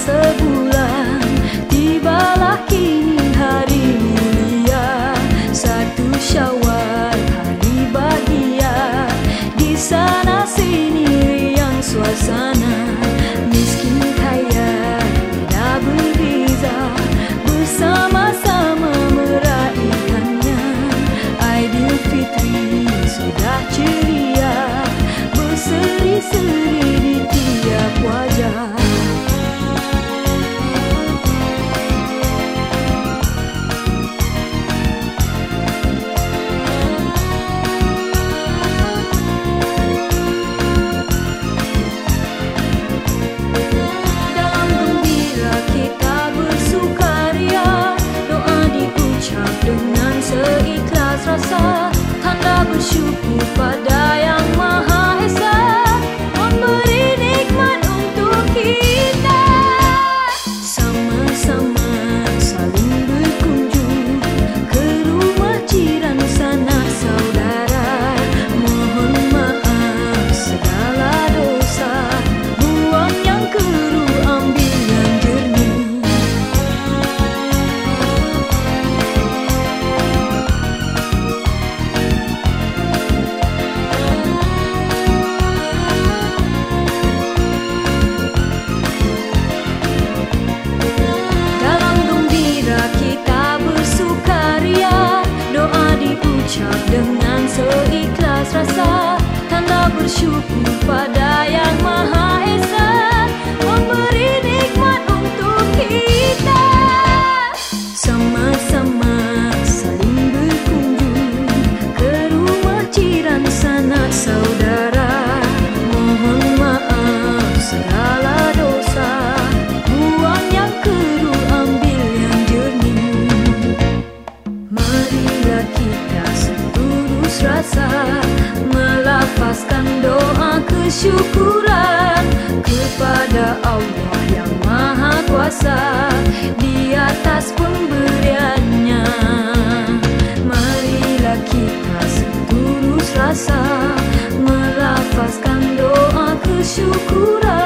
sebulan Tibalah kini hari mulia. Satu syawal hari bahagia. Di sana sini yang suasana. Bersyukur pada yang maha esa Memberi nikmat untuk kita. Sama-sama saling berkunjung Ke rumah jiran sanak saudara. Mohon maaf segala dosa. Buang yang keruh ambil yang jernih. Marilah kita setulus rasa melafazkan doa kesyukuran kepada Allah yang Maha Kuasa di atas pemberiannya. Marilah kita setulus rasa melafazkan doa kesyukuran